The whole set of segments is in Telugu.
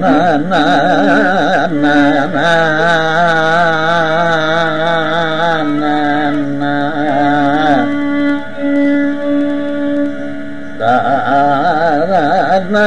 na na na na na na. Sarana.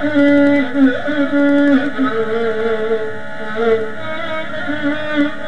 Thank you.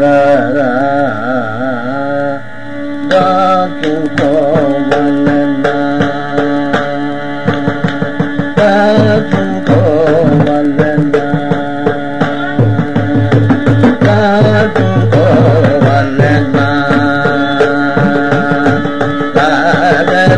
ra ra ra tu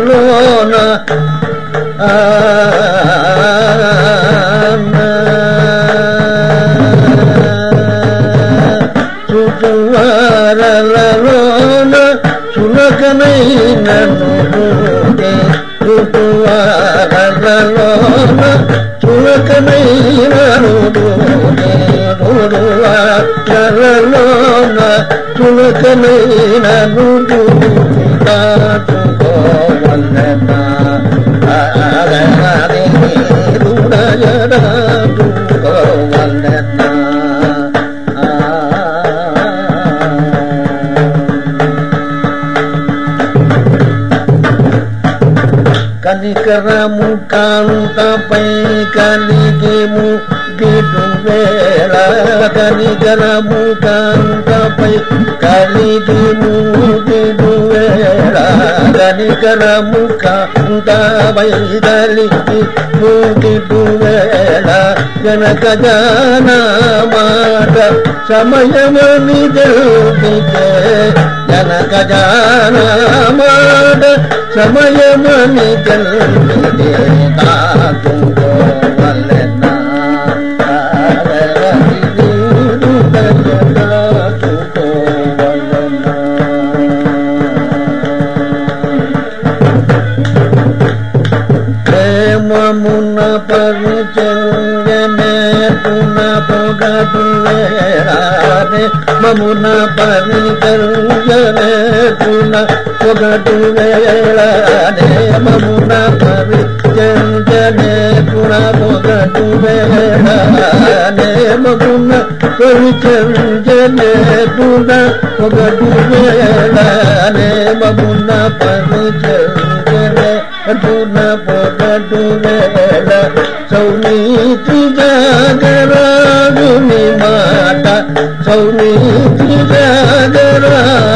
కళ్ళలోన చుట్టువారలలోన చులకనైన చుట్టువారలలోన చులకనైన చులకనైన నుడు కనికరము కాంతపై కలిగిము గిడు వేళ కనికరము కాంతపై కలిగి గిడు వేళ. కనికరము కాంతపై కలిగి మూగిడు వేళ జాన మాట సమయమని తెలిపితే గణక జాన మాట సమయమని తెలిపితే ممونا پب چنج ۾ پن ڀڳواني ممونا پي چرون جني تن ڀڳ ويا ممونا پر چئون جني پور ڀڳ ويا مگن جون نيلي ڀڳ نه